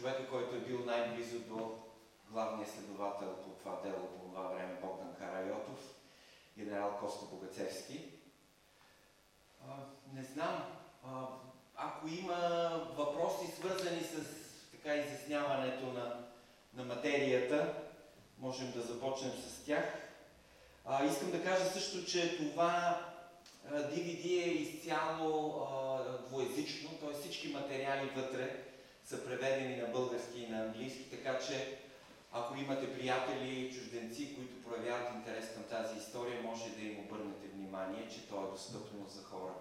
човека, който е бил най-близо до главния следовател по това дело по това време Богдан Карайотов, генерал Коста Богацевски. Не знам, ако има въпроси свързани с така изясняването на, на материята, можем да започнем с тях. А, искам да кажа също, че това DVD е изцяло а, двоязично, т.е. всички материали вътре са преведени на български и на английски, така че ако имате приятели, чужденци, които проявяват интерес към тази история, може да им обърнете внимание, че то е достъпно за хора,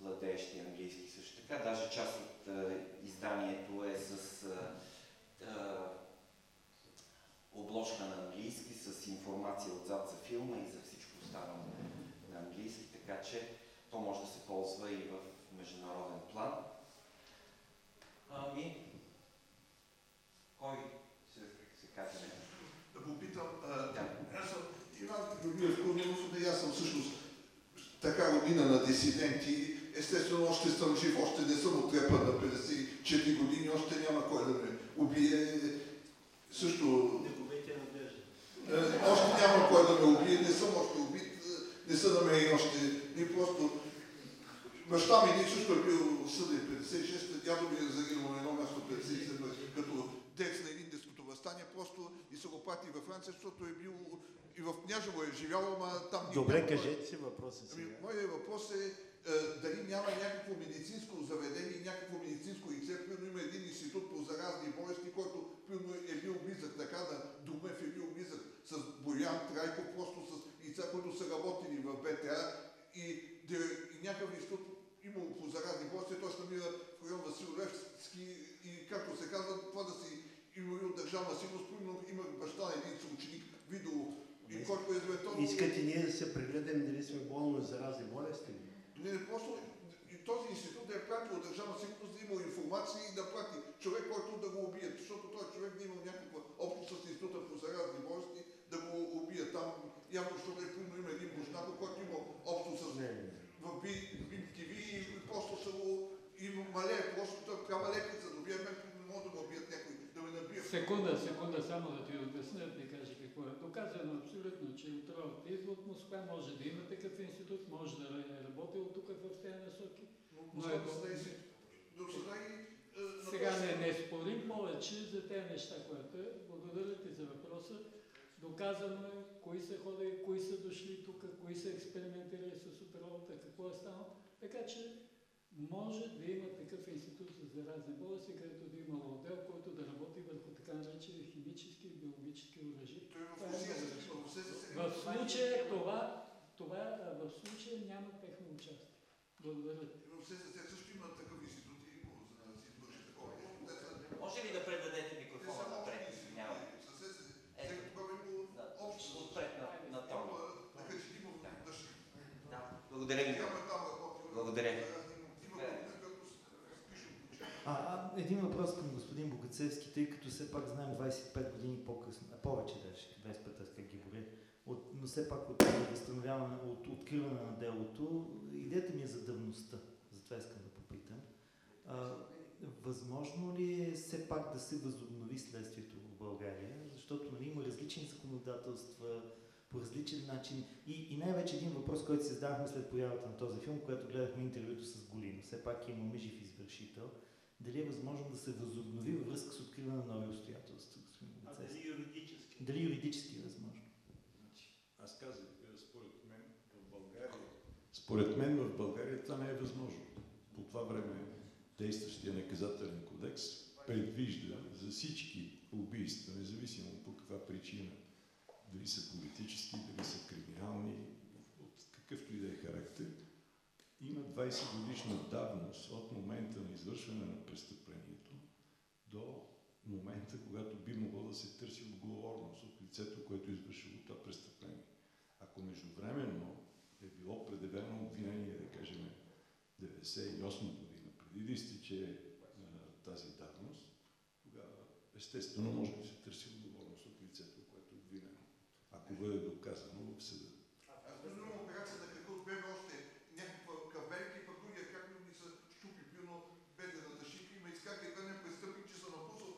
владеещи английски също така. Даже част от а, изданието е с а, а, обложка на английски, с информация отзад за филма и за всичко останало на английски, така че то може да се ползва и в международен план. Ами, кой се, се каже Да попитам, да. аз съм Иван Георгиев Корнилов, и аз съм всъщност така година на дисиденти. Естествено, още съм жив, още не съм отрепа на 54 години, още няма кой да ме убие. Също... Не губете надежда. Е, още няма кой да ме убие, не съм още убит, не са намерени още. И просто Баща ми също е бил съден 56, дядо ми е загинал на едно място 57, като текст на един деското възстание, просто и са го прати във Франция, защото е бил и в Княжево е живял, ама там... Добре, кажете си въпроса си. Ами, моят въпрос е, е дали няма някакво медицинско заведение, някакво медицинско лице, примерно има един институт по заразни болести, който примерно е бил близък така на Думев е бил близък с Боян Трайков, просто с лица, които са работили в БТА и, и някакъв институт имало по заразни болести, той се намира в район Васил Левски и както се казва, това да си има от държавна сигурност, примерно има баща на един съученик, видео, и който е изведен. Искате ние да се прегледам дали сме болни за заразни болести? Не, не, просто и този институт да е пратил от държавна сигурност, да има информация и да прати човек, който да го убие, защото този човек не има някаква общо с института по заразни болести, да го убие там. Явно, защото е има един божнако, който има общо с не, не в БТВ и просто са го и мале, просто трябва леки за мен, не мога да ме убият някой, да ме набият. Секунда, секунда, само да ти обясня, да ти кажа какво е. Доказано абсолютно, че отровът идва от Москва, може да има такъв институт, може да е работил тук в тези насоки. Но, но е до сега и е, сега не, не спорим повече за тези неща, което е. Благодаря ти за въпроса. Доказано е кои са ходили, кои са дошли тук, кои са експериментирали с отровата, какво е станало. Така че може да има такъв институт за заразни болести, където да има отдел, който да работи върху така наречени химически и биологически оръжия. В случая това, това в случая няма техно участие. Благодаря. В СССР също има такъв институт и за да си извърши такова. Може ли да предадете микрофона напред? Няма. Отпред на, на тон. Да. Благодаря ви. Благодаря. А, а, един въпрос към господин Богацевски, тъй като все пак знаем 25 години по-късно, а повече даже, 25 как ги боря, от, но все пак от възстановяване, от откриване на делото, идеята ми е за давността, затова искам да попитам. А, възможно ли е все пак да се възобнови следствието в България, защото нали, има различни законодателства, по различен начин. И, и най-вече един въпрос, който си задавахме след появата на този филм, когато гледахме интервюто с Голино. Все пак имаме жив извършител. Дали е възможно да се възобнови във връзка с откриване на нови обстоятелства, господин А дали юридически? Дали юридически е възможно? Значи, аз казах, е, според мен в България, според мен в България това не е възможно. По това време действащия наказателен кодекс предвижда за всички убийства, независимо по каква причина, дали са политически, дали са криминални, от какъвто и да е характер, има 20 годишна давност от момента на извършване на престъплението до момента, когато би могло да се търси отговорност от лицето, което е извършило това престъпление. Ако междувременно е било предявено обвинение, да кажем, 98 година, преди да изтече тази давност, тогава естествено може да се търси отговорност от лицето, което е обвинено, ако бъде доказано в съда. Аз между операцията какво бе още някаква кабелки, пък другия как ми са щупи пилно бедената шика, има изкака и не престъпник, че са напуснал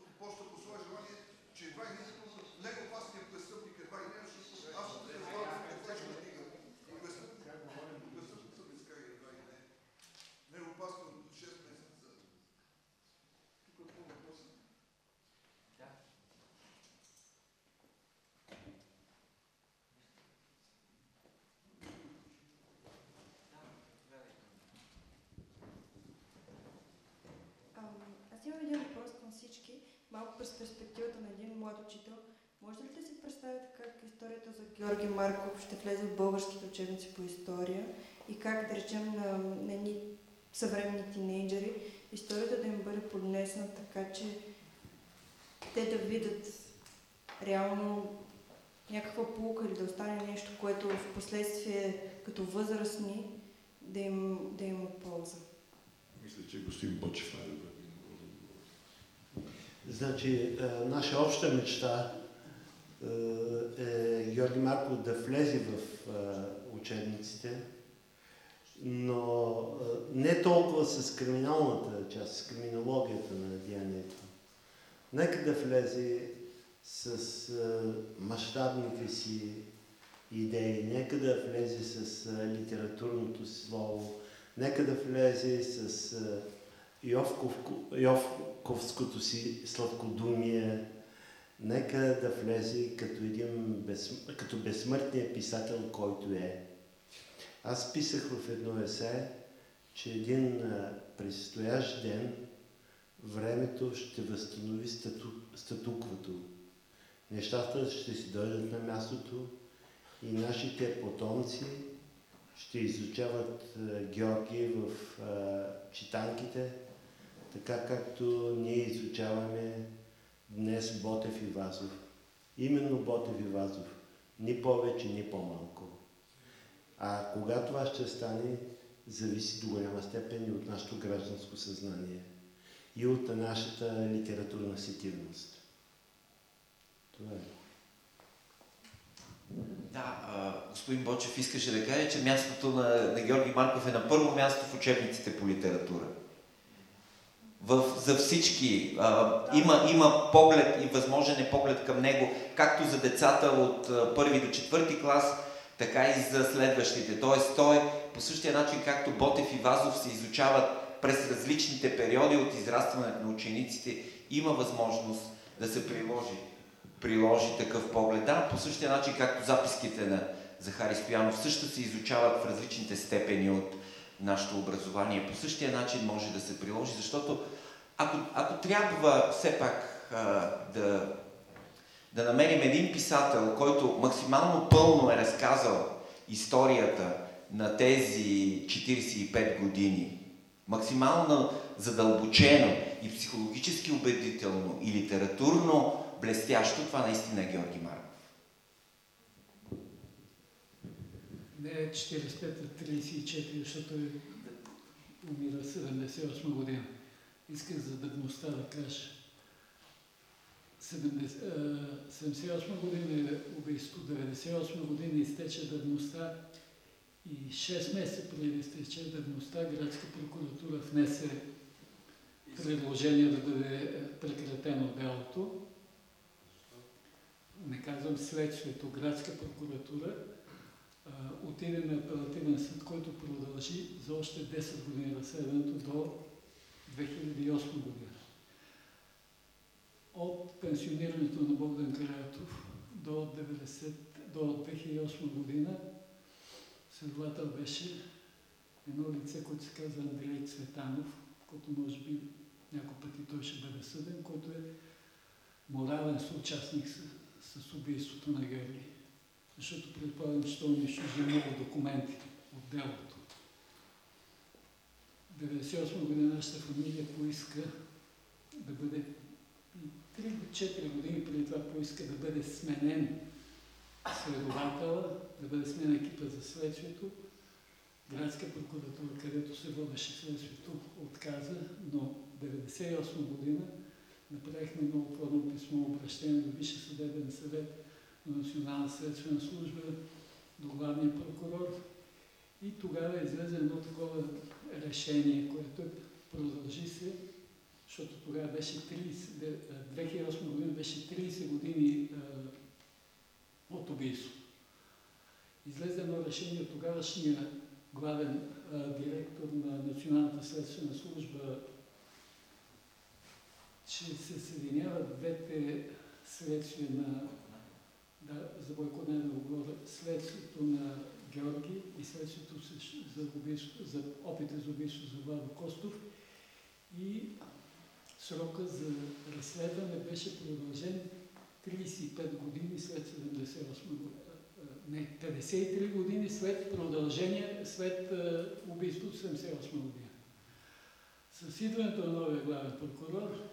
малко през перспективата на един млад учител, може ли да си представите как историята за Георги Марков ще влезе в българските учебници по история и как, да речем, на, на съвременни тинейджери, историята да им бъде поднесена така, че те да видят реално някаква полука или да остане нещо, което в последствие като възрастни да им, да им от полза. Мисля, че господин Бочев е добре. Значи, е, наша обща мечта е, е Георги Марков да влезе в е, учебниците, но не толкова с криминалната част, с криминологията на деянието. Нека да влезе с мащабните си идеи, нека да влезе с литературното си слово, нека да влезе с Йовковко, Йовковското си сладкодумие, нека да влезе като един без, като безсмъртният писател, който е. Аз писах в едно есе, че един предстоящ ден времето ще възстанови стату, статуквото. Нещата ще си дойдат на мястото и нашите потомци ще изучават а, Георги в читанките, така както ние изучаваме днес Ботев и Вазов. Именно Ботев и Вазов. Ни повече, ни по-малко. А кога това ще стане, зависи до голяма степен и от нашето гражданско съзнание и от нашата литературна сетивност. Това е. Да, а, господин Бочев искаше да каже, че мястото на, на Георги Марков е на първо място в учебниците по литература. В, за всички а, има, има поглед и възможен е поглед към него, както за децата от а, първи до четвърти клас, така и за следващите. Тоест той по същия начин, както Ботев и Вазов се изучават през различните периоди от израстването на учениците, има възможност да се приложи, приложи такъв поглед. Да, по същия начин, както записките на Захари Стоянов също се изучават в различните степени от нашето образование. По същия начин може да се приложи, защото ако, ако трябва все пак а, да, да намерим един писател, който максимално пълно е разказал историята на тези 45 години, максимално задълбочено и психологически убедително и литературно блестящо, това наистина е Георги Марков. Не е 45-34, защото е, умира 78 година. Исках за давността да кажа. 78 година е убийство, 98 година изтече давността и 6 месеца преди да изтече давността градска прокуратура внесе предложение да бъде прекратено делото. Не казвам следствието, градска прокуратура отиде на апелативен съд, който продължи за още 10 години разследването до 2008 година. От пенсионирането на Богдан Караятов до, 90, до 2008 година следовател беше едно лице, което се казва Андрей Цветанов, който може би някой пъти той ще бъде съден, който е морален съучастник с, с убийството на Георги. Защото предполагам, че той унищожи много документи от делото. 1998 година нашата фамилия поиска да бъде 3-4 години преди това поиска да бъде сменен следователя, да бъде сменен екипа за следствието. Градска прокуратура, където се водеше следствието, отказа, но 1998 година направихме много плавно писмо обращение до Висше съдебен съвет на Национална следствена служба, до главния прокурор. И тогава излезе едно такова решение, което продължи се, защото тогава беше 30, 2008 година беше 30 години а, от убийство. Излезе едно решение от тогавашния главен а, директор на Националната следствена служба, че се съединяват двете следствия на да, за Бойко не да говоря, следствието на Георги и следствието за, убийство, за опита за убийство за Владо Костов и срока за разследване беше продължен 35 години след 78 година. Не, 53 години след продължение, след убийството 78 година. С идването на новия главен прокурор,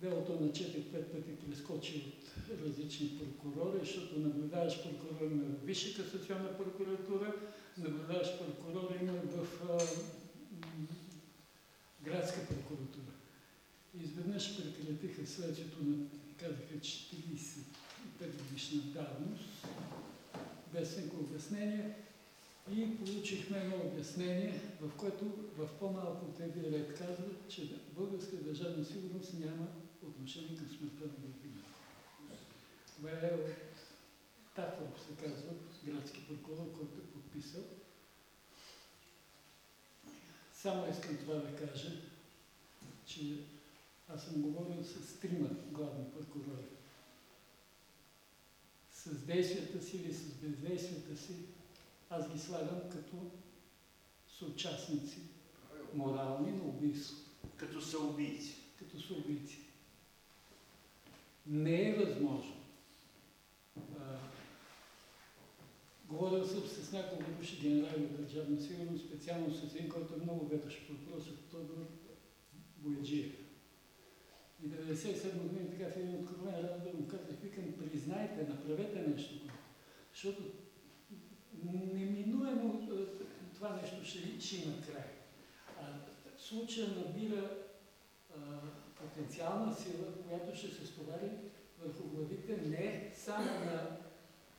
делото на 4-5 пъти прескочи от различни прокурори, защото наблюдаваш прокурор на Висша касационна прокуратура, наблюдаваш прокурор има в а, градска прокуратура. Изведнъж прекратиха следствието на, казаха, 45 годишна давност, без никакво обяснение и получихме едно обяснение, в което в по-малко тези ред казва, че българска държавна сигурност няма отношение към смъртта на Георги Това е от се казва, градски прокурор, който е подписал. Само искам това да кажа, че аз съм говорил с трима главни прокурори. С действията си или с бездействията си, аз ги слагам като съучастници, морални на убийство. Като са убийци. Като са убийци. Не е възможно. А, говорил съм с няколко души генерали от държавна сигурност, специално с един, който е много ведущ по въпроса, Тодор Бояджиев. И 97 години така в един откровен разговор му казах, викам, признайте, направете нещо. Защото неминуемо това нещо ще, ще има край. А случая набира а, потенциална сила, която ще се стовари върху главите не само на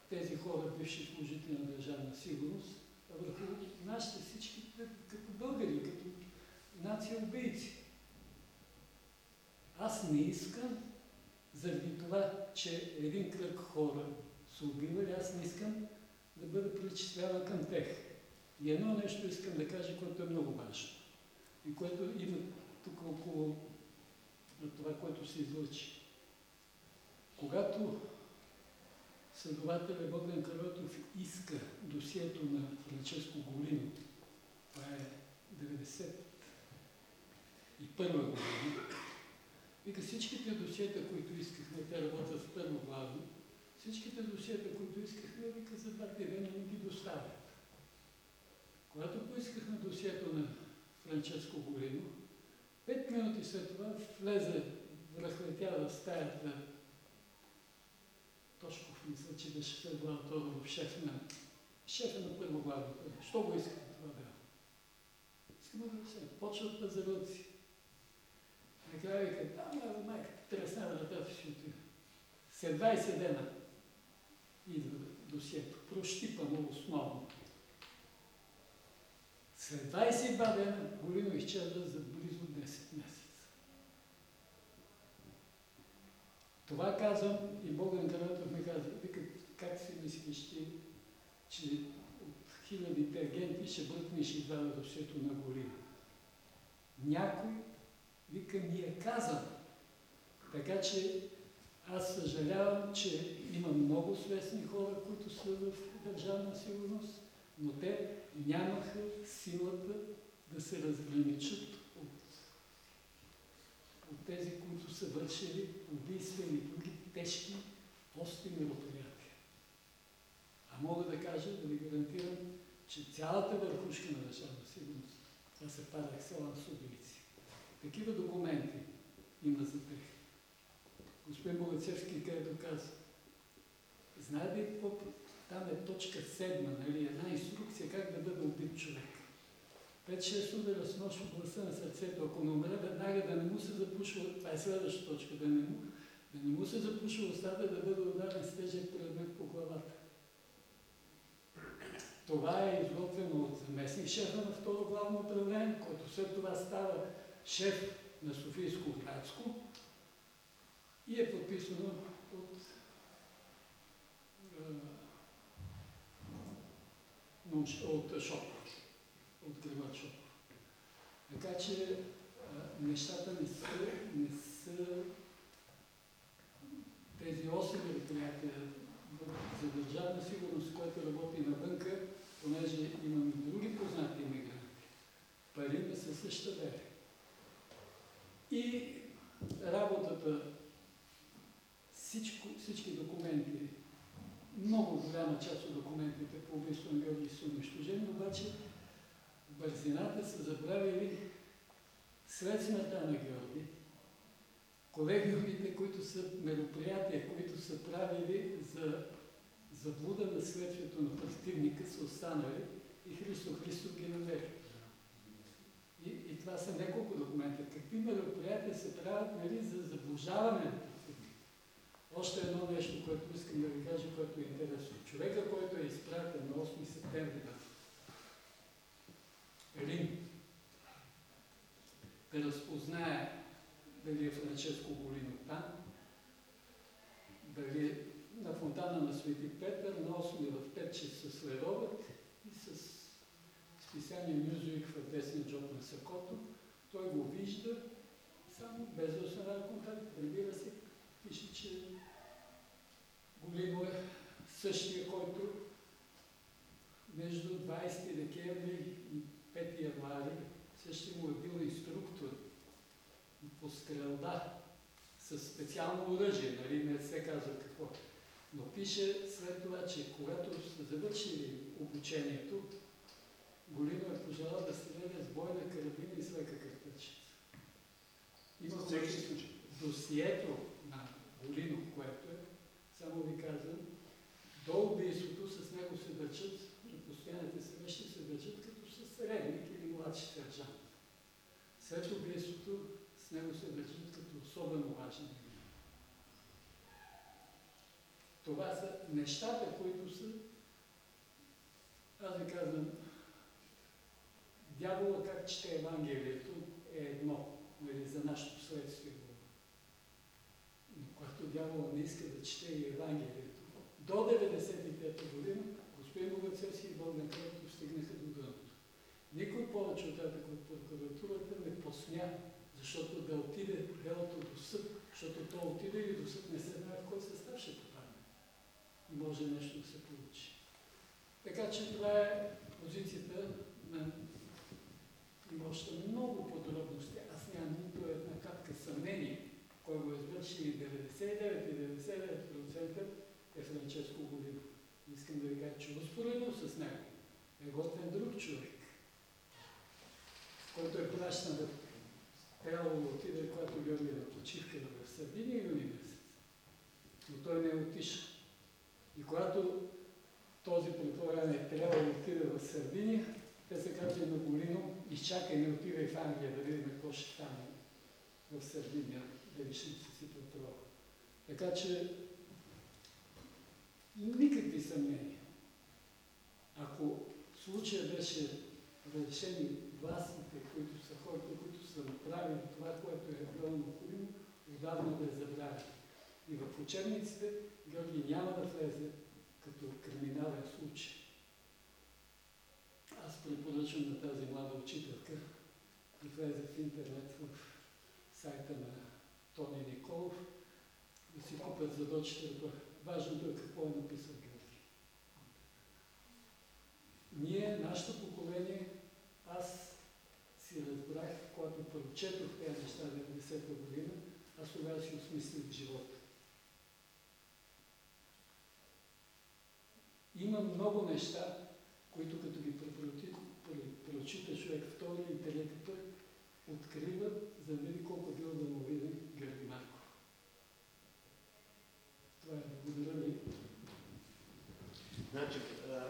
тези хора, бивши служители на държавна сигурност, а върху нашите всички като българи, като нация убийци. Аз не искам, заради това, че един кръг хора са убивали, аз не искам да бъда причисляван към тех. И едно нещо искам да кажа, което е много важно. И което има тук около това, което се излъчи. Когато следователя Богдан Каротов иска досието на Франческо Голино, това е 91 година, Вика всичките досиета, които искахме, те работят в първо главно, всичките досиета, които искахме, вика за два дни не ги доставят. Когато поискахме досието на Франческо Горино, пет минути след това влезе, връхлетя в стаята Тошков, мисля, че беше следвал Тодоров, шеф на, шефа на първо главно. Що го искате това дело? Искаме да се почват пазаруци. Накрая вика, да, ма, майка, тресна вратата си отида. След 20 дена идва досието, прощипано основно. След 22 дена Голино изчезва за близо 10 месеца. Това казвам и Богдан Каратов ми казва, вика, как си мислиш ти, че от хилядите агенти ще бръкнеш и извада досието на Голино. Някой Вика, ми е казано. Така че аз съжалявам, че има много свестни хора, които са в държавна сигурност, но те нямаха силата да се разграничат от, тези, които са вършили убийства или други тежки пости мероприятия. А мога да кажа, да ви гарантирам, че цялата върхушка на държавна сигурност, това се пара екселанс убийци. Такива документи има за тях. Господин Богацевски където каза, знаете ли какво? Там е точка седма, нали? една инструкция как да бъде убит човек. 5-6 удара с нож в гласа на сърцето. Ако не умре, веднага да не му се запушва, това е следващата точка, да не му, да не му се запушва устата, да бъде ударен с тежък предмет по главата. Това е изготвено от заместник шефа на второ главно управление, който след това става шеф на Софийско градско и е подписано от от Шопов, от Григор Шопов. Така че нещата не са, не са тези 8 мероприятия за държавна сигурност, което работи навънка, понеже имаме други познати иммигранти. Пари не са същата вере. И работата, всичко, всички документи, много голяма част от документите по убийство на Георги са унищожени, обаче бързината са забравили след смъртта на Георги, колегиумите, които са мероприятия, които са правили за заблуда на следствието на противника, са останали и Христо Христов ги намери. И, и това са няколко документа. Какви мероприятия се правят нали, за заблужаване на противника? Още едно нещо, което искам да ви кажа, което е интересно. Човека, който е изпратен на 8 септември в Рим, да разпознае дали е Франческо Голино там, дали на фонтана на Свети Петър, на 8 в 5 часа следобед и с списание Нюзуик в десния джоб на сакото. Той го вижда, само без да установява контакт, прибира се, пише, че Голино е същия, който между 20 декември и 5 януари същия му е бил инструктор по стрелба с специално оръжие, нали, не се казва какво. Но пише след това, че когато са завършили обучението, Голино е пожелал да стреля с бойна карабина и с лека картечица. Има досието на Голино, което е, само ви казвам, до убийството с него се държат, на постоянните се държат като с средник или младши сержант. След убийството него се държат като особено важни Това са нещата, които са, аз ви казвам, дявола как чете Евангелието е едно, нали, за нашето следствие. Но когато дявола не иска да чете и Евангелието, до 95-та година господин Богацевски и Богдан Кръвтов стигнаха до дъното. Никой повече от тази прокуратурата не посмя, защото да отиде делото до съд, защото то отиде и до съд не се знае в кой състав ще попадне. И може нещо да се получи. Така че това е позицията на има още много подробности. Аз нямам нито една капка съмнение, кой го е извършил и 99,99% е Франческо Голино. Искам да ви кажа, че успоредно с него е готвен друг човек, който е пращан да трябвало да отиде, когато Георги е на почивка в Сърдиния юни месец. Но той не е отишъл. И когато този предполаган е трябвало да отиде в Сърдиния, те се казали на Голино, изчакай, не отивай в Англия, да видим какво ще стане в Сърдиния, дали ще се си петрол. Така че никакви съмнения. Ако случая беше решени властите, които са хората, са направили това, което е било необходимо, отдавна да е забравили. И в учебниците Георги няма да влезе като криминален случай. Аз препоръчвам на тази млада учителка да влезе в интернет в сайта на Тони Николов, да си купят за дочетата. Важното е какво е написал Георги. Ние, нашето поколение, аз си разбрах, когато прочетох тези неща в 90-та година, аз тогава си осмислих живота. Има много неща, които като ги прочита човек втори и трети път, открива, за види колко бил да му види Георги Марков. Това е благодаря ви. Значи,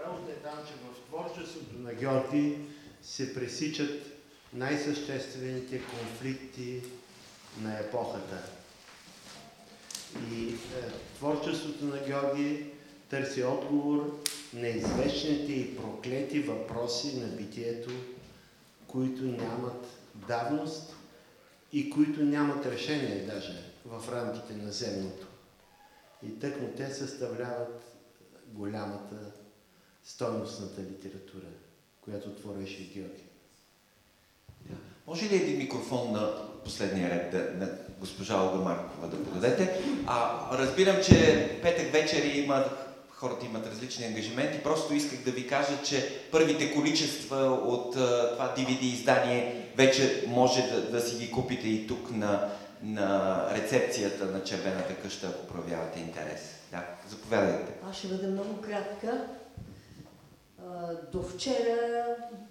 работа е там, че в творчеството на Георги се пресичат най-съществените конфликти на епохата. И е, творчеството на Георги търси отговор на извечните и проклети въпроси на битието, които нямат давност и които нямат решение даже в рамките на земното. И тъкмо те съставляват голямата стойностната литература, която твореше Георги. Може ли един микрофон на последния ред да, на госпожа Олга Маркова да подадете? А, разбирам, че петък вечер има хората имат различни ангажименти. Просто исках да ви кажа, че първите количества от това DVD издание вече може да, да си ги купите и тук на, на рецепцията на Червената къща, ако проявявате интерес. Да, заповядайте. Аз ще бъда много кратка. А, До вчера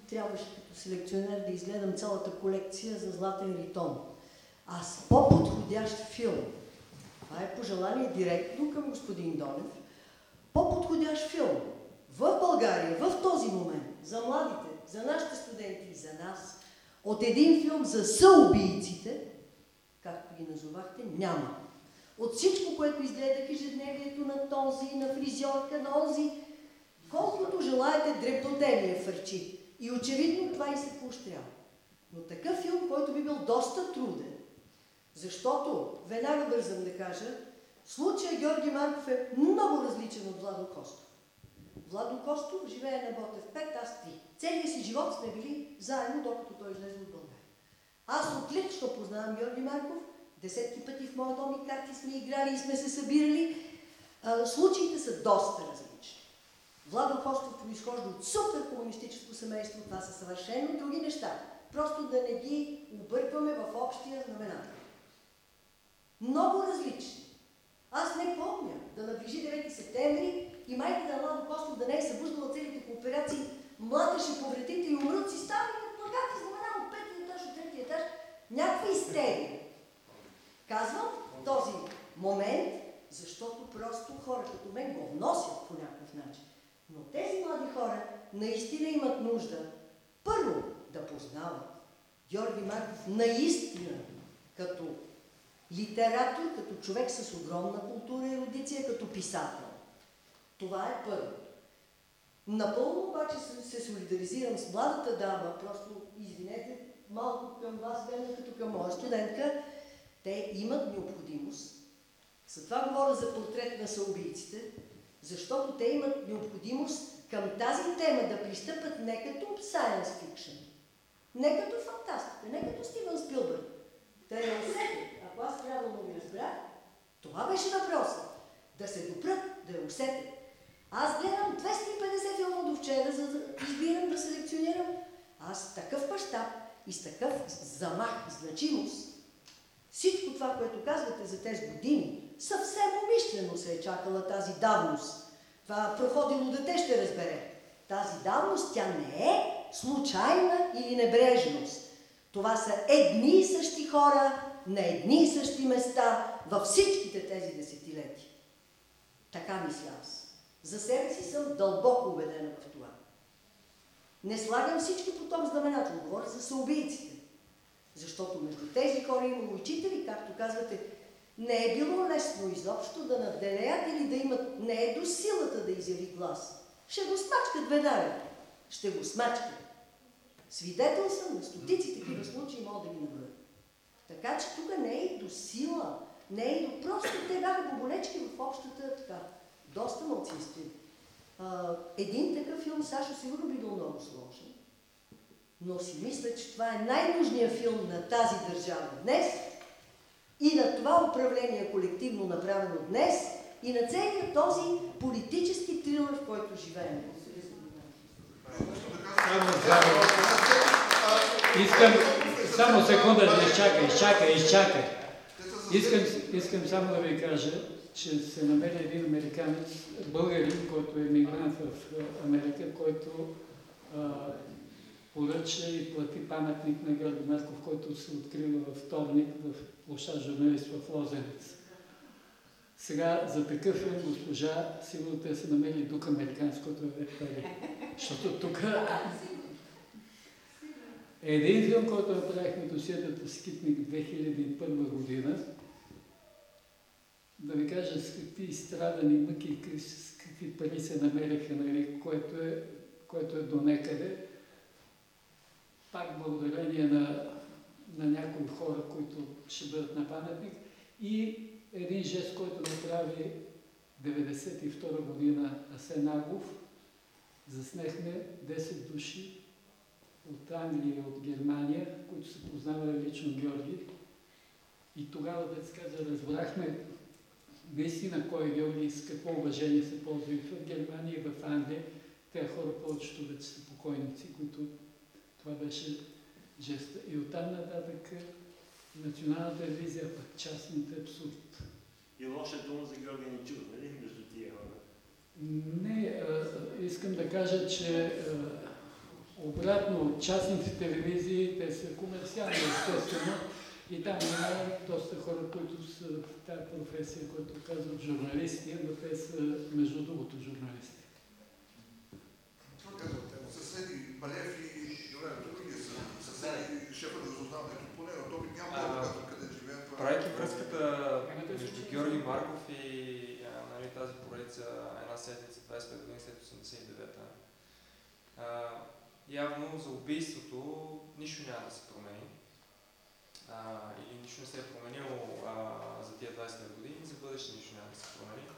трябваше като селекционер да изгледам цялата колекция за Златен ритон. Аз по-подходящ филм, това е пожелание директно към господин Донев, по-подходящ филм в България, в този момент, за младите, за нашите студенти за нас, от един филм за съубийците, както ги назовахте, няма. От всичко, което изгледах ежедневието на този, на фризьорка, на онзи, колкото желаете, дребноте ми е фърчи. И очевидно това и се поощрява. Но такъв филм, който би бил доста труден, защото, веднага бързам да кажа, случая Георги Марков е много различен от Владо Костов. Владо Костов живее на Ботев 5, аз 3. Целият си живот сме били заедно, докато той излезе от България. Аз отлично познавам Георги Марков, десетки пъти в моя дом и карти сме играли и сме се събирали. Случаите са доста различни. Владо Костов произхожда от супер комунистическо семейство, това са съвършено други неща. Просто да не ги объркваме в общия знаменател. Много различни. Аз не помня да наближи 9 септември и майката на Владо Костов да не е събуждала целите кооперации, младаше по вратите и умрат си ставали като плакати, знамена от петия етаж, от третия етаж. Някаква истерия. Казвам този момент, защото просто хора като мен го носят по някакъв начин. Но тези млади хора наистина имат нужда първо да познават Георги Марков наистина като литератор, като човек с огромна култура и ерудиция, като писател. Това е първо. Напълно обаче се, солидаризирам с младата дама, просто извинете малко към вас, гледна като към моя студентка, те имат необходимост. За това говоря за портрет на съубийците, защото те имат необходимост към тази тема да пристъпат не като science fiction, не като фантастика, не като Стивен Спилбърг. Да я усетят. Ако аз правилно ви разбрах, това беше въпросът. Да се допрат, да я усетят. Аз гледам 250 филма до вчера, за да избирам да селекционирам. Аз такъв мащаб и с такъв замах значимост. Всичко това, което казвате за тези години, съвсем умишлено се е чакала тази давност. Това проходило дете ще разбере. Тази давност, тя не е случайна или небрежност. Това са едни и същи хора на едни и същи места във всичките тези десетилетия. Така мисля аз. За себе си съм дълбоко убедена в това. Не слагам всички по том знаменател, говоря за съубийците. Защото между тези хора има учители, както казвате, не е било лесно изобщо да надделеят или да имат, не е до силата да изяви глас. Ще го смачкат веднага. Ще го смачкат. Свидетел съм на стотици такива случаи, мога да ги наброя. Така че тук не е и до сила, не е и до... Просто те бяха боболечки в общата така, доста мълцинствени. един такъв филм, Сашо, сигурно би бил много сложен. Но си мисля, че това е най-нужният филм на тази държава днес и на това управление колективно направено днес и на целият този политически трилър, в който живеем. Искам, само секунда да изчакай, изчакай, изчакай. Искам, искам само да ви кажа, че се намери един американец, българин, който е мигрант в Америка, който а, поръча и плати паметник на Георги Марков, който се открива във вторник в площад журналист в Лозенец. Сега за такъв филм госпожа, сигурно те са намерили дух американското е пари. Защото тук един филм, който направихме досиетата Скитник 2001 година, да ви кажа с какви страдани мъки, с какви пари се намериха, нали, което, е, което е до некъде. Пак благодарение на, на някои хора, които ще бъдат на паметник. И един жест, който направи 1992 година Асен Агов, заснехме 10 души от Англия от Германия, които са познавали лично Георги. И тогава, да се каза, разбрахме наистина кой е Георги с какво уважение се ползва и в Германия и в Англия. Те хора повечето вече са покойници, които това беше жеста. И оттам нататък националната телевизия, пък частните абсурд. И лоша дума за Георги Ничук, нали, между тия хора? Не, а, искам да кажа, че а, обратно частните телевизии, те са комерциални, естествено, и там има доста хора, които са в тази професия, които казват журналисти, но те са между другото журналисти. Това казвате, съседи Балев и Юлен, други са съседи, шефа на разузнаването, поне на Тоби няма да А, казвам къде живеят. това е- Правейки връзката Имате между случай? Георги Марков и а, нали, тази поредица една седмица, 25 години след 89-та, а, явно за убийството нищо няма да се промени. А, или нищо не се е променило а, за тия 25 години, за бъдеще нищо няма да се промени.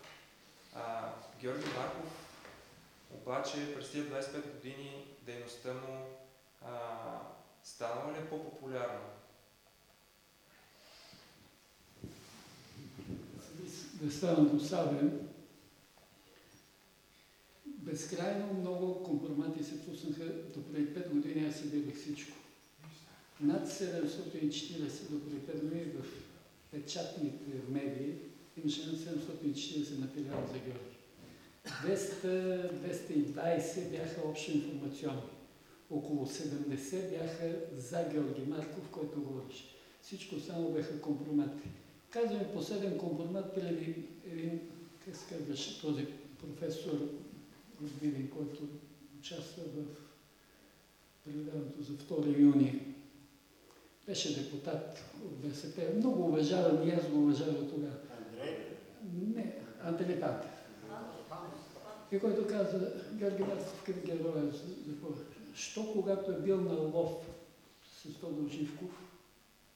А, Георги Марков обаче през тия 25 години дейността му а, станала ли е по-популярна? Да стана досаден, безкрайно много компромати се пуснаха до преди 5 години, аз гледах всичко. Над 740 до преди 5 години в печатните медии имаше над 740 материала за Георги. 200-220 бяха общо информационни. Около 70 бяха за Георги Марков, който говореше. Всичко само бяха компромати. Казваме последен компромат преди един, как се казваше, този професор от Видин, който участва в предаването за 2 юни. Беше депутат от БСП. Много уважаван и аз го уважавам тогава. Андрей? Не, Антели Пантев. И който каза, Георги Марков като героя за, за хора. Що когато е бил на лов с Тодор Живков,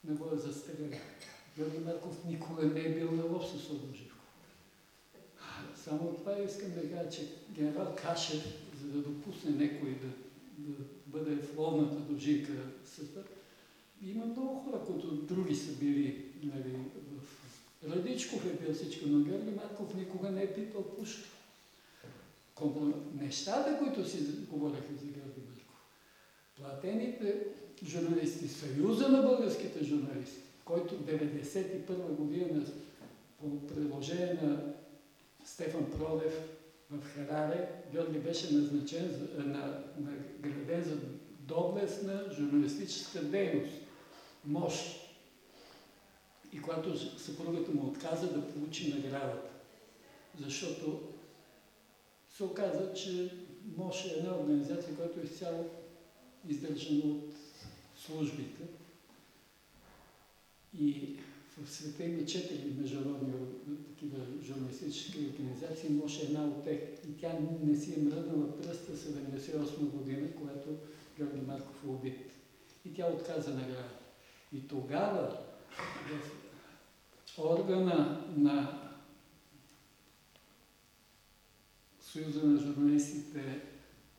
не го е застрелил. Георги Марков никога не е бил на лов с Живков. Само това искам да кажа, че генерал Кашев, за да допусне някой да, да бъде в ловната дожинка съда, има много хора, които други са били нали, в Радичков е бил всичко, но Георги Марков никога не е питал пушка. Компро... Нещата, които си говореха за Георги Марков, платените журналисти, Съюза на българските журналисти, който 1991 година по предложение на Стефан Пролев в Хараре, Георги беше назначен, за- на, награден за доблестна журналистическа дейност. Мощ. И когато съпругата му отказа да получи наградата, защото се оказа, че МОШ е една организация, която е изцяло издържана от службите. И в света има четири международни такива журналистически организации, МОШ е една от тях. И тя не си е мръднала пръста 78 година, когато Георги Марков е убит. И тя отказа награда. И тогава в органа на Съюза на журналистите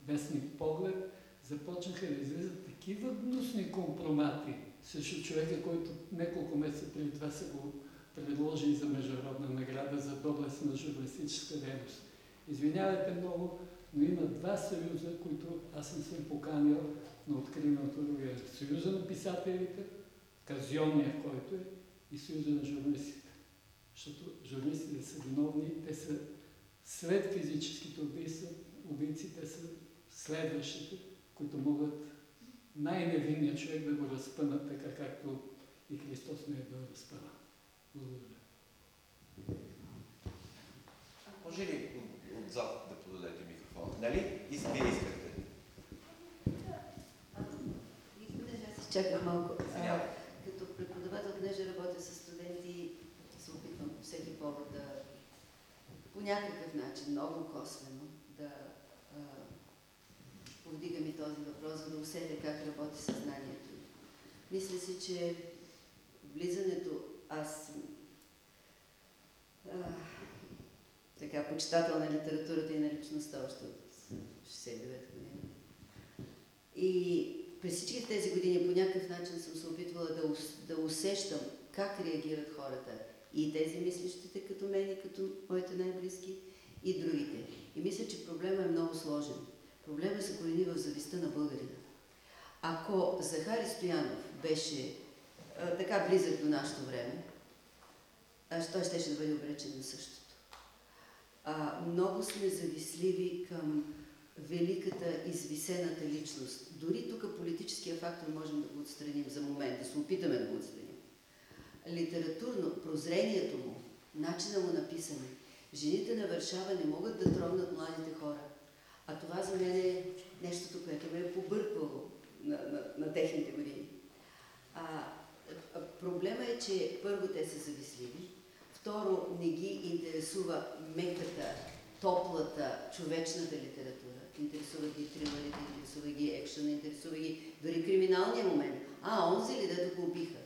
Вестник Поглед започнаха да излизат такива гнусни компромати срещу човека, който няколко месеца преди това са го предложили за международна награда за доблестна журналистическа дейност. Извинявайте много, но има два съюза, които аз съм се поканил на откриването другия. Съюза на писателите, казионния, който е, и Съюза на журналистите. Защото журналистите са виновни, те са след физическите убийства, убийци, те са следващите, които могат най-невинният човек да го разпънат, така както и Христос не е бил разпънат. Благодаря. Може ли от, отзад да подадете микрофона? Нали? Вие искате. Аз изчаках малко. А, като преподавател, понеже работя с студенти, се опитвам по всеки повод да по някакъв начин, много косвено, да повдигам и този въпрос, за да усетя как работи съзнанието. Мисля си, че влизането, аз а, така, почитател на литературата и на личността още от 69 година. И през всички тези години по някакъв начин съм се опитвала да, да усещам как реагират хората. И тези мислещите като мен, и като моите най-близки, и другите. И мисля, че проблема е много сложен. Проблема се корени в завистта на българина. ако Захари Стоянов беше а, така близък до нашето време, а, той ще да бъде обречен на същото. А, много сме зависливи към великата извисената личност. Дори тук политическия фактор можем да го отстраним за момент, да се опитаме да го отстраним. Литературно, прозрението му, начина му на писане, жените на Варшава не могат да тронат младите хора. А това за мен е нещото, което ме е побърквало на, на, на техните години. А, проблема е, че първо те са зависливи, второ не ги интересува меката, топлата, човечната литература. Интересува ги трилърите, интересува ги екшена, интересува ги дори криминалния момент. А, онзи ли дето го убиха?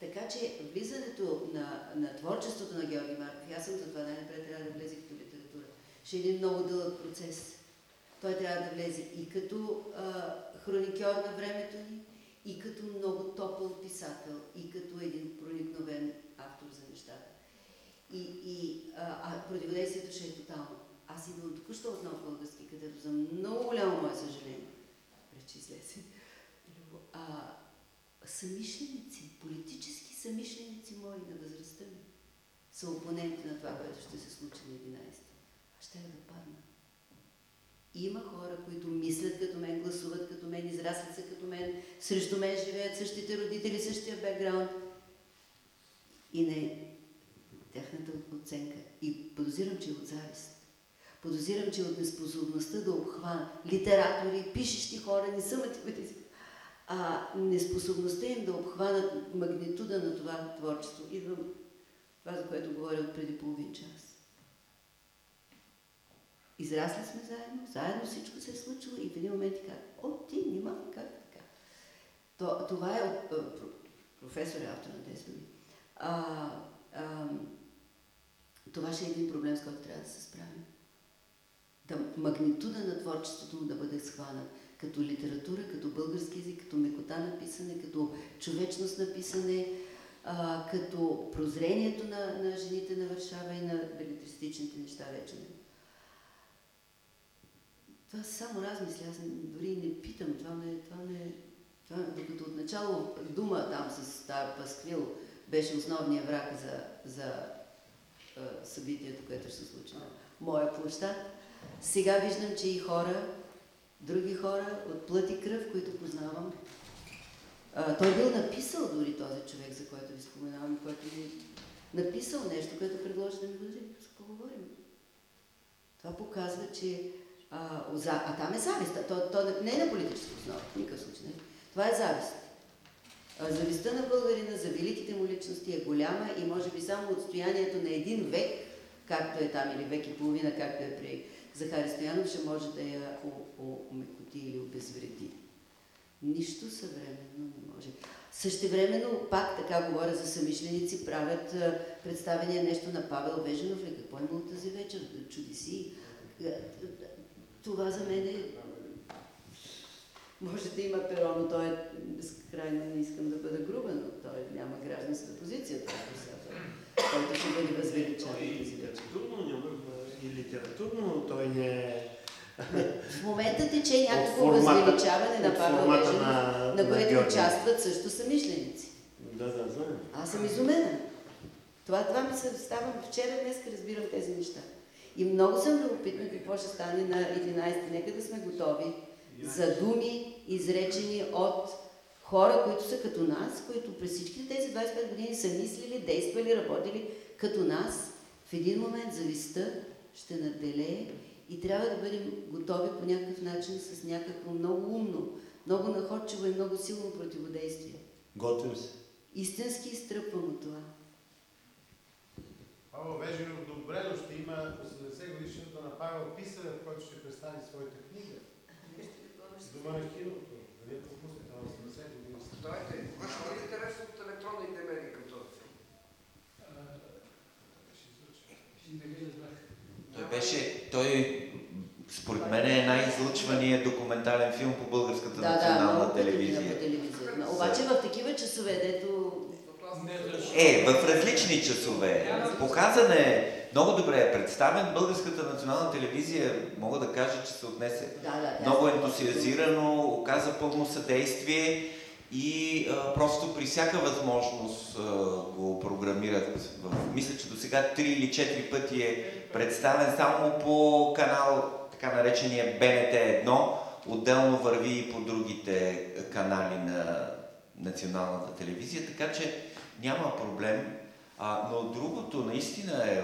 Така че влизането на, на творчеството на Георги Марков, аз съм за това най-напред трябва да влезе като литература, ще е един много дълъг процес. Той трябва да влезе и като а, хроникьор на времето ни, и като много топъл писател, и като един проникновен автор за нещата. И, и а, а противодействието ще е тотално. Аз идвам току-що от нов български, където за много голямо мое съжаление, вече излезе, а, самишленици, политически самишленици мои на възрастта ми, са опоненти на това, което ще се случи на 11. Аз ще да падна. Има хора, които мислят като мен, гласуват като мен, израсли са като мен, срещу мен живеят същите родители, същия бекграунд. И не тяхната оценка. И подозирам, че е от завист. Подозирам, че е от неспособността да обхвана литератори, пишещи хора, не са математици, а неспособността им да обхванат магнитуда на това творчество. Идвам това, за което говоря от преди половин час. Израсли сме заедно, заедно всичко се е случило и в един момент ти казва, о, ти нима, как така? То, това е професор е автор на тези думи. А, а, това ще е един проблем, с който трябва да се справим. Да, магнитуда на творчеството му да бъде схванат като литература, като български язик, като мекота на писане, като човечност на писане, а, като прозрението на, на жените на Варшава и на белитристичните неща вече не това са само размисли, аз дори не питам, това не, това не, това, докато отначало дума там с тази пасквил беше основния враг за, за е, събитието, което ще се случи на моя площад. Сега виждам, че и хора, други хора от плът и кръв, които познавам, а, той бил написал дори този човек, за който ви споменавам, който ми написал нещо, което предложи да ми го за говорим. Това показва, че а, а там е завист. То, то не е на политическа основа, в никакъв случай. Не. Това е завист. Завистта на българина за великите му личности е голяма и може би само отстоянието на един век, както е там, или век и половина, както е при Захари Стоянов, ще може да я омекоти или обезвреди. Нищо съвременно не може. Същевременно, пак така говоря за самишленици, правят представения нещо на Павел Веженов ли какво е имал тази вечер, чуди си. Това за мен е... Може да има перо, но той е безкрайно, не искам да бъда груба, но той няма гражданска позиция, това писател, който ще бъде възвеличен. И литературно, няма, и литературно той не е... В момента тече някакво възвеличаване на Павел Веженов, на, на което на участват също самишленици. Да, да, знам. Аз съм изумена. Това, това ми се става вчера, днес разбирам тези неща. И много съм любопитна какво ще стане на 11. Нека да сме готови за думи, изречени от хора, които са като нас, които през всичките тези 25 години са мислили, действали, работили като нас. В един момент зависта ще наделее и трябва да бъдем готови по някакъв начин с някакво много умно, много находчиво и много силно противодействие. Готвим се. Истински изтръпвам от това. Павел Веженов добре, но ще има 80 годишната на Павел Писарев, който ще представи своята книга. Дома на киното. Нали е пропуснете на 80 години? Здравейте, ваша ли интерес от електронните медии към този филм? Той беше, той според мен е най-излъчвания документален филм по българската да, национална да, телевизия. Телевизия. Обаче в такива часове, дето е, в различни часове. Показан е много добре е представен. Българската национална телевизия, мога да кажа, че се отнесе Да, да, много ясно. ентусиазирано, оказа пълно съдействие и а, просто при всяка възможност а, го програмират. Мисля, че до сега три или четири пъти е представен само по канал, така наречения БНТ-1, отделно върви и по другите канали на националната телевизия, така че няма проблем. А, но другото наистина е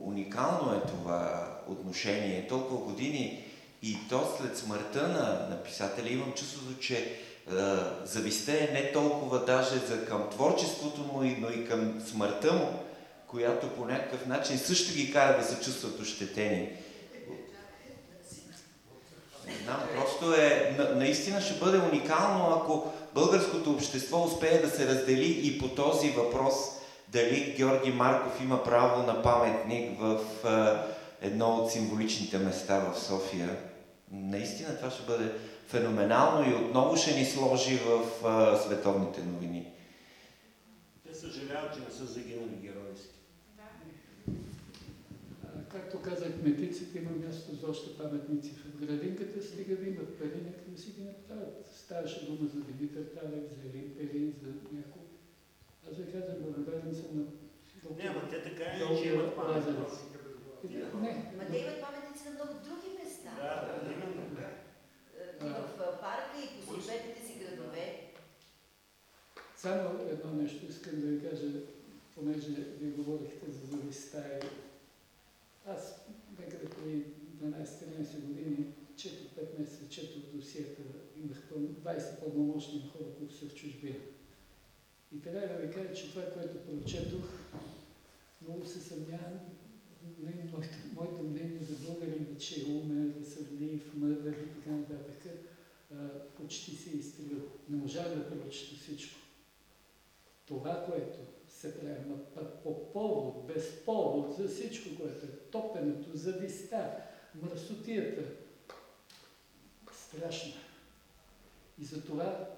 уникално е това отношение. Толкова години и то след смъртта на, на писателя имам чувството, че е, завистта е не толкова даже за към творчеството му, но и към смъртта му, която по някакъв начин също ги кара да се чувстват ощетени. Знам, просто е, на, наистина ще бъде уникално, ако българското общество успее да се раздели и по този въпрос, дали Георги Марков има право на паметник в е, едно от символичните места в София. Наистина това ще бъде феноменално и отново ще ни сложи в е, световните новини. Те съжаляват, че не са загинали геройски. А, Както казах, метиците има място за още паметници в градинката, стига да имат пари, нека да си ги направят. Ставаше дума за Димитър Талев, за Елин Пелин, за някой. Аз ви казвам, благодарен съм на Не, ама те така е, че имат паметници. Не, Ма те имат паметници на много други места. Да, да, именно. И в парка, и по съответните си градове. Само едно нещо искам да ви кажа, понеже ви говорихте за зависта. и Аз някъде преди 12-13 години, 4-5 месеца четох досиета, имах пъл- 20 пълномощни на хора, които са в чужбина. И трябва да ви кажа, че това, което прочетох, много се съмнявам, моето, моето мнение за българина, че е умен, разсъдлив, мъдър и така нататък, почти се изтрива. Не можах да прочета всичко. Това, което се прави по повод, без повод, за всичко, което е топенето, зависта, мръсотията, страшно. И затова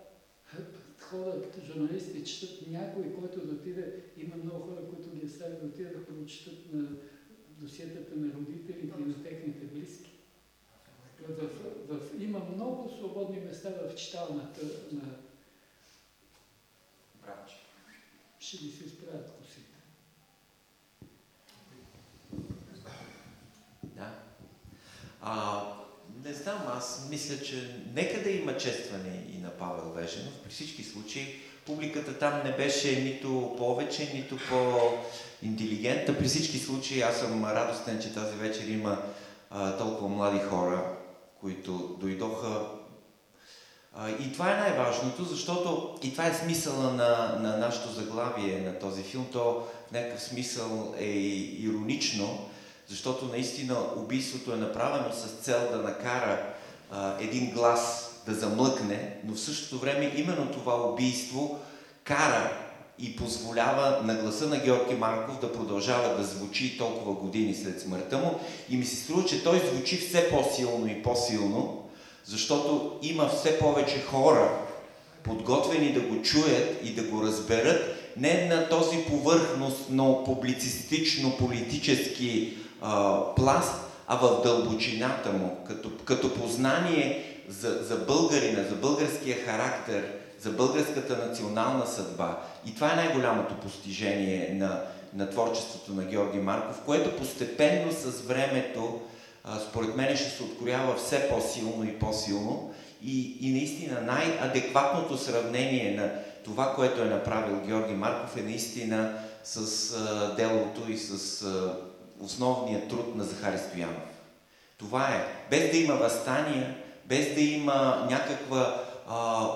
хората, журналисти четат някой, който да отиде, има много хора, които ги оставят да отидат да прочитат на досиетата на родителите и на техните близки. В, в, има много свободни места в читалната на ще ви се изправят косите. Да. А, не знам, аз мисля, че нека да има честване и на Павел Веженов. При всички случаи публиката там не беше нито повече, нито по-интелигентна. При всички случаи аз съм радостен, че тази вечер има а, толкова млади хора, които дойдоха. И това е най-важното, защото и това е смисъла на, на нашето заглавие на този филм. То в някакъв смисъл е иронично, защото наистина убийството е направено с цел да накара а, един глас да замлъкне, но в същото време именно това убийство кара и позволява на гласа на Георги Марков да продължава да звучи толкова години след смъртта му и ми се струва, че той звучи все по-силно и по-силно, защото има все повече хора, подготвени да го чуят и да го разберат, не на този повърхностно, публицистично-политически а, пласт, а в дълбочината му, като, като познание за, за българина, за българския характер, за българската национална съдба. И това е най-голямото постижение на, на творчеството на Георги Марков, което постепенно с времето, според мен, ще се откроява все по-силно и по-силно. И, и наистина най-адекватното сравнение на това, което е направил Георги Марков е наистина с а, делото и с а, основния труд на Захари Стоянов. Това е. Без да има възстания, без да има някаква а,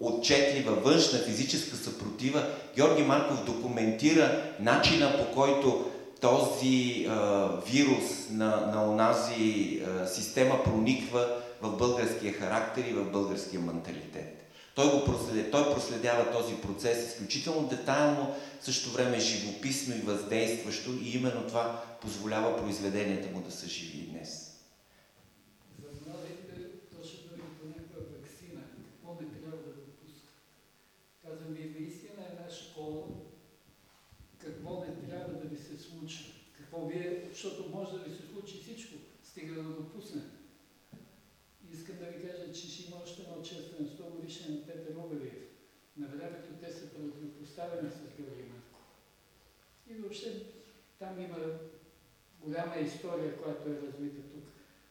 отчетлива външна физическа съпротива, Георги Марков документира начина по който този а, вирус на, на онази а, система прониква в българския характер и в българския менталитет. Той, го проследя, той проследява този процес изключително детайлно, в същото време живописно и въздействащо и именно това позволява произведенията му да са живи днес. За младите то ще бъде по някаква вакцина, какво не трябва да допуска. Казвам ви, наистина една школа, какво вие, защото може да ви се случи всичко, стига да допусне. Искам да ви кажа, че ще има още едно честване 100 годишен на Петър Обелиев. На времето те са противопоставени с Георги Марко. И въобще там има голяма история, която е развита тук.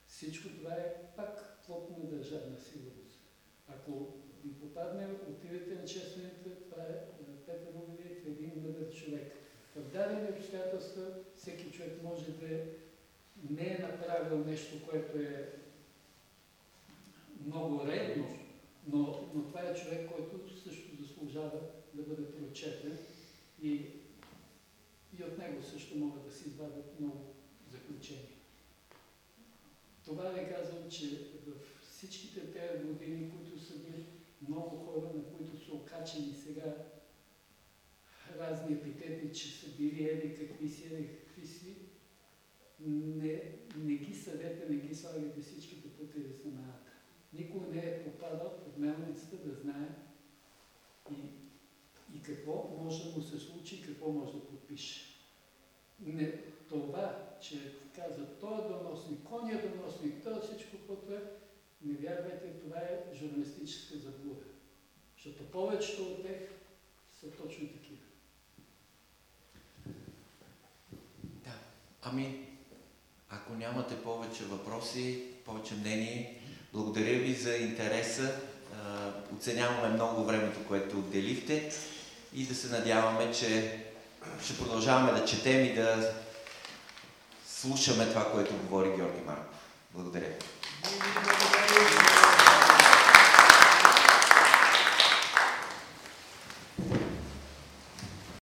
Всичко това е пак плод на държавна сигурност. Ако ви попадне, отидете на честването, е Петър Обелиев, един мъдър човек. В дадени обстоятелства всеки човек може да не е направил нещо, което е много редно, но, но това е човек, който също заслужава да бъде прочетен и, и от него също могат да се извадят много заключения. Това ви казвам, че в всичките тези години, които са били много хора, на които са окачени сега разни епитети, че са били еди какви си, еди какви си, не, не ги съдете, не ги слагайте всичките в знамената. Никой не е попадал под мелницата да знае и, и какво може да му се случи и какво може да подпише. Не, това, че казва, той е доносник, кой е доносник, той е всичко, което е, не вярвайте, това е журналистическа заблуда. Защото повечето от тях са точно такива. Да. Ами, ако нямате повече въпроси, повече мнение, благодаря ви за интереса. Оценяваме много времето, което отделихте и да се надяваме, че ще продължаваме да четем и да слушаме това, което говори Георги Марков. Благодаря.